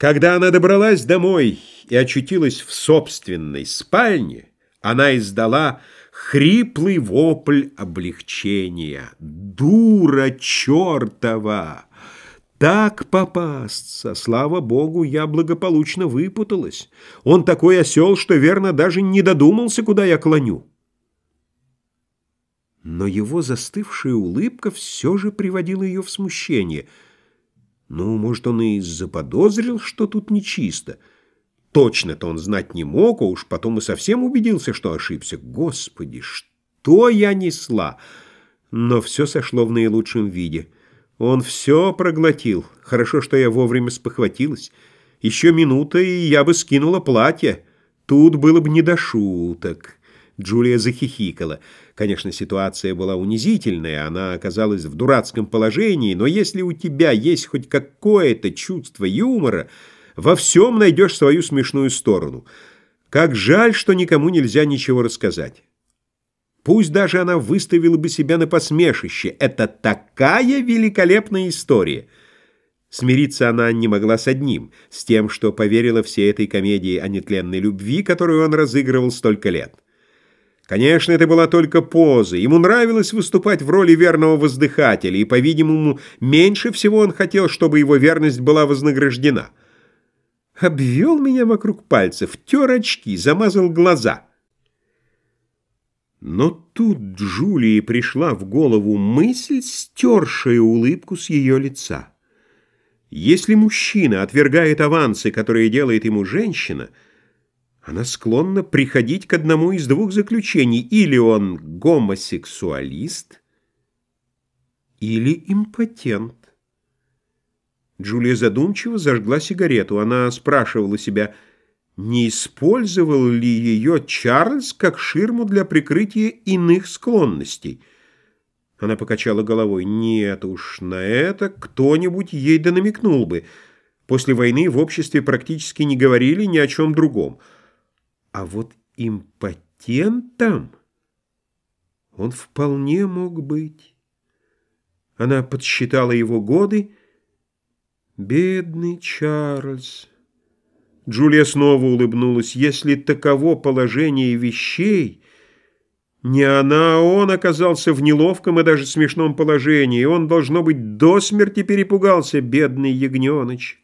Когда она добралась домой и очутилась в собственной спальне, она издала хриплый вопль облегчения. «Дура чертова! Так попасться! Слава богу, я благополучно выпуталась. Он такой осел, что, верно, даже не додумался, куда я клоню». Но его застывшая улыбка все же приводила ее в смущение — ну, может, он и заподозрил, что тут нечисто. Точно-то он знать не мог, а уж потом и совсем убедился, что ошибся. Господи, что я несла! Но все сошло в наилучшем виде. Он все проглотил. Хорошо, что я вовремя спохватилась. Еще минута, и я бы скинула платье. Тут было бы не до шуток. Джулия захихикала. Конечно, ситуация была унизительная, она оказалась в дурацком положении, но если у тебя есть хоть какое-то чувство юмора, во всем найдешь свою смешную сторону. Как жаль, что никому нельзя ничего рассказать. Пусть даже она выставила бы себя на посмешище. Это такая великолепная история. Смириться она не могла с одним, с тем, что поверила всей этой комедии о нетленной любви, которую он разыгрывал столько лет. Конечно, это была только поза. Ему нравилось выступать в роли верного воздыхателя, и, по-видимому, меньше всего он хотел, чтобы его верность была вознаграждена. Обвел меня вокруг пальцев, тер очки, замазал глаза. Но тут Джулии пришла в голову мысль, стершая улыбку с ее лица. Если мужчина отвергает авансы, которые делает ему женщина — она склонна приходить к одному из двух заключений. Или он гомосексуалист, или импотент. Джулия задумчиво зажгла сигарету. Она спрашивала себя, не использовал ли ее Чарльз как ширму для прикрытия иных склонностей. Она покачала головой. Нет уж, на это кто-нибудь ей да намекнул бы. После войны в обществе практически не говорили ни о чем другом. А вот импотентом он вполне мог быть. Она подсчитала его годы. Бедный Чарльз. Джулия снова улыбнулась. Если таково положение вещей, не она, а он оказался в неловком и даже смешном положении. Он, должно быть, до смерти перепугался, бедный ягненочек.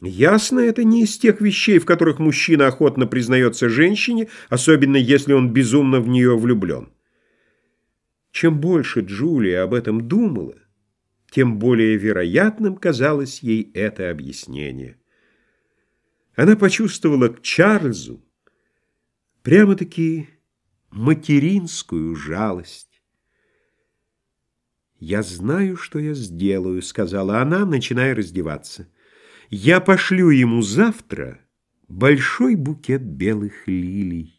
Ясно, это не из тех вещей, в которых мужчина охотно признается женщине, особенно если он безумно в нее влюблен. Чем больше Джулия об этом думала, тем более вероятным казалось ей это объяснение. Она почувствовала к Чарльзу прямо-таки материнскую жалость. «Я знаю, что я сделаю», — сказала она, начиная раздеваться. Я пошлю ему завтра большой букет белых лилий.